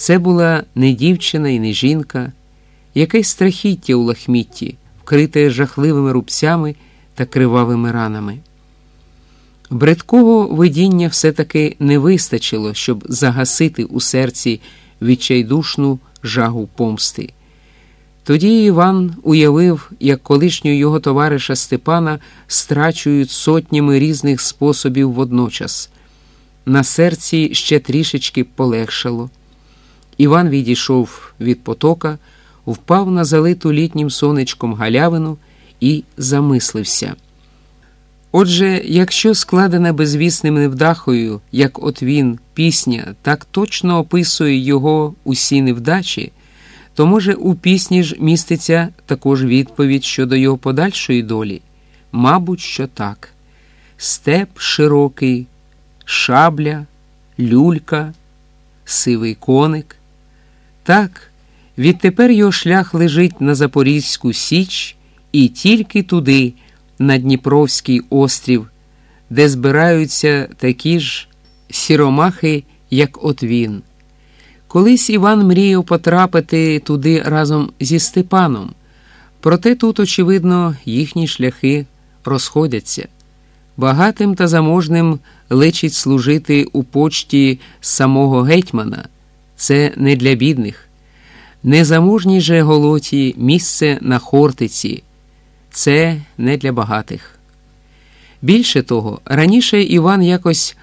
Це була не дівчина і не жінка, якесь страхіття у лахмітті, вкрите жахливими рубцями та кривавими ранами. Бредкого видіння все-таки не вистачило, щоб загасити у серці відчайдушну жагу помсти. Тоді Іван уявив, як колишнього його товариша Степана страчують сотнями різних способів водночас. На серці ще трішечки полегшало. Іван відійшов від потока, впав на залиту літнім сонечком галявину і замислився. Отже, якщо складена безвісним невдахою, як от він, пісня, так точно описує його усі невдачі, то, може, у пісні ж міститься також відповідь щодо його подальшої долі? Мабуть, що так. Степ широкий, шабля, люлька, сивий коник. Так, відтепер його шлях лежить на Запорізьку Січ і тільки туди на Дніпровський острів, де збираються такі ж сіромахи, як от він. Колись Іван мріяв потрапити туди разом зі Степаном, проте тут, очевидно, їхні шляхи розходяться. Багатим та заможним личить служити у почті самого гетьмана. Це не для бідних. Незаможній же голоті місце на Хортиці це не для багатих. Більше того, раніше Іван якось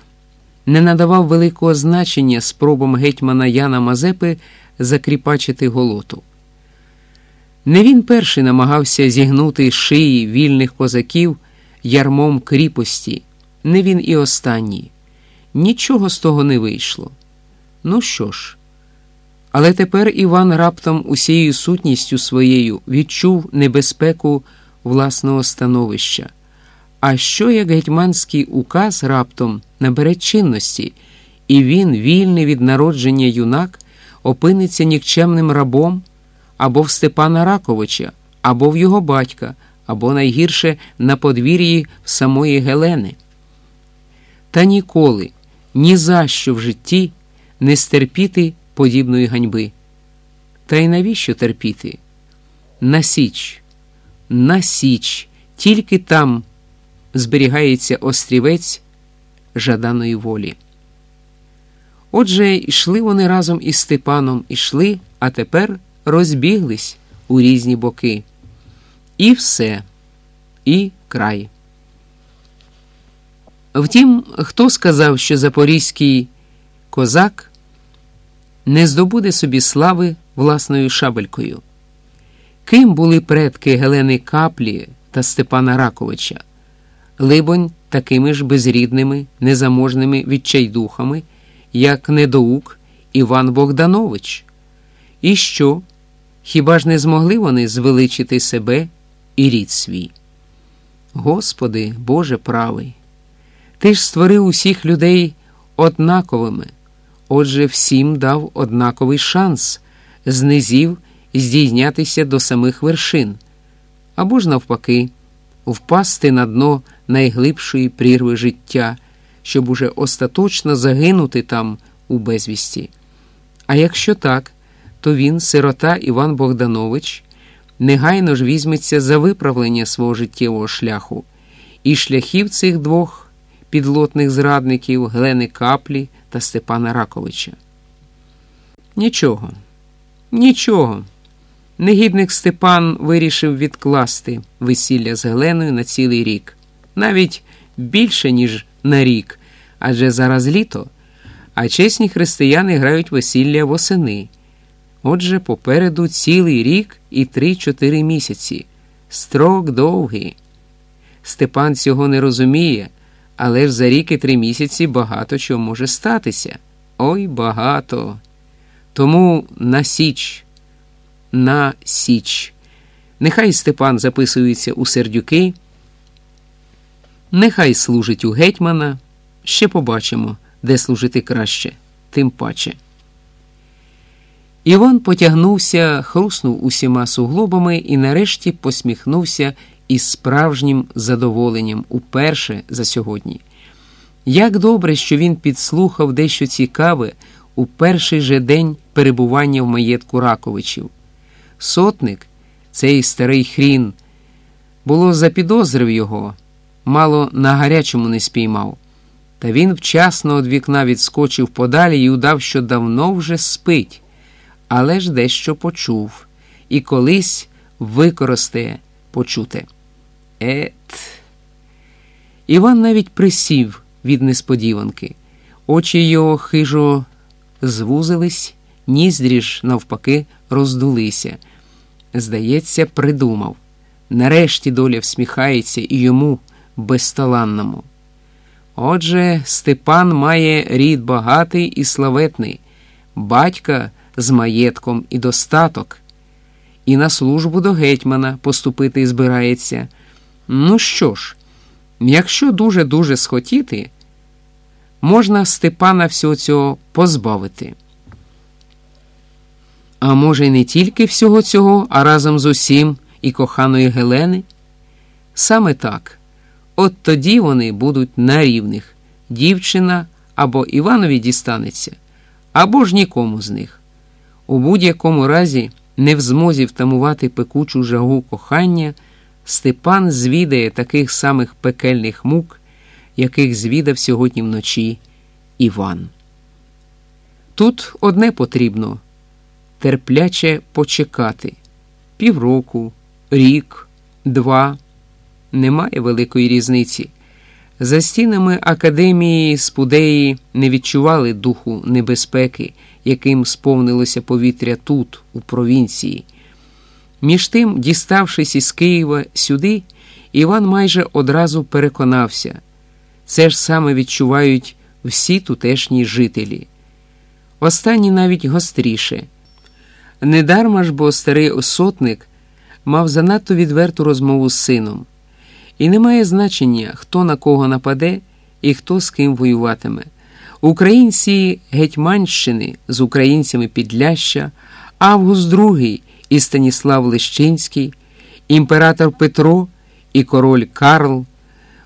не надавав великого значення спробам гетьмана Яна Мазепи закріпачити голоту. Не він перший намагався зігнути шиї вільних козаків ярмом кріпості, не він і останній. Нічого з того не вийшло. Ну що ж, але тепер Іван раптом усією сутністю своєю відчув небезпеку власного становища. А що як гетьманський указ раптом набере чинності, і він, вільний від народження юнак, опиниться нікчемним рабом або в Степана Раковича, або в його батька, або найгірше на подвір'ї самої Гелени? Та ніколи, ні за що в житті не стерпіти подібної ганьби. Та й навіщо терпіти? На січ, на січ, тільки там зберігається острівець жаданої волі. Отже, йшли вони разом із Степаном, ішли, а тепер розбіглись у різні боки. І все, і край. Втім, хто сказав, що запорізький козак не здобуде собі слави власною шабелькою? Ким були предки Гелени Каплі та Степана Раковича? Либонь, такими ж безрідними, незаможними відчайдухами, як недоук Іван Богданович. І що? Хіба ж не змогли вони звеличити себе і рід свій? Господи, Боже правий, Ти ж створив усіх людей однаковими, отже, всім дав однаковий шанс, знизів здійнятися до самих вершин, або ж навпаки, впасти на дно найглибшої прірви життя, щоб уже остаточно загинути там у безвісті. А якщо так, то він, сирота Іван Богданович, негайно ж візьметься за виправлення свого життєвого шляху, і шляхів цих двох підлотних зрадників Глени Каплі та Степана Раковича. Нічого, нічого. Негідник Степан вирішив відкласти весілля з Геленою на цілий рік, навіть більше, ніж на рік, адже зараз літо, а чесні християни грають весілля восени. Отже, попереду цілий рік і три-чотири місяці. Строк довгий. Степан цього не розуміє, але ж за рік і три місяці багато чого може статися. Ой багато. Тому на січ на Січ. Нехай Степан записується у сердюки, нехай служить у гетьмана. Ще побачимо, де служити краще, тим паче. Іван потягнувся, хруснув усіма суглобами і нарешті посміхнувся із справжнім задоволенням уперше за сьогодні. Як добре, що він підслухав дещо цікаве у перший же день перебування в маєтку Раковичів. Сотник, цей старий хрін, було запідозрив його, мало на гарячому не спіймав. Та він вчасно від вікна відскочив подалі і удав, що давно вже спить, але ж дещо почув, і колись використає почуте. Ет. Іван навіть присів від несподіванки. Очі його хижо звузились, ніздрі ж, навпаки, роздулися. Здається, придумав. Нарешті доля всміхається і йому безталанному. Отже, Степан має рід багатий і славетний, батька з маєтком і достаток, і на службу до гетьмана поступити збирається. Ну що ж, якщо дуже-дуже схотіти, можна Степана всього цього позбавити. А може, й не тільки всього цього, а разом з усім і коханої Гелени? Саме так. От тоді вони будуть на рівних. Дівчина або Іванові дістанеться, або ж нікому з них. У будь-якому разі, не в змозі втамувати пекучу жагу кохання, Степан звідає таких самих пекельних мук, яких звідав сьогодні вночі Іван. Тут одне потрібно терпляче почекати півроку, рік, два. Немає великої різниці. За стінами академії спудеї не відчували духу небезпеки, яким сповнилося повітря тут, у провінції. Між тим, діставшись із Києва сюди, Іван майже одразу переконався це ж саме відчувають всі тутешні жителі. Останні навіть гостріше. Недарма ж бо старий сотник мав занадто відверту розмову з сином. І немає значення, хто на кого нападе і хто з ким воюватиме. Українці Гетьманщини з українцями Підляща, Август II і Станіслав Лещинський, імператор Петро і король Карл.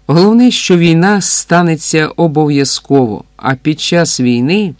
Головне, що війна станеться обов'язково, а під час війни.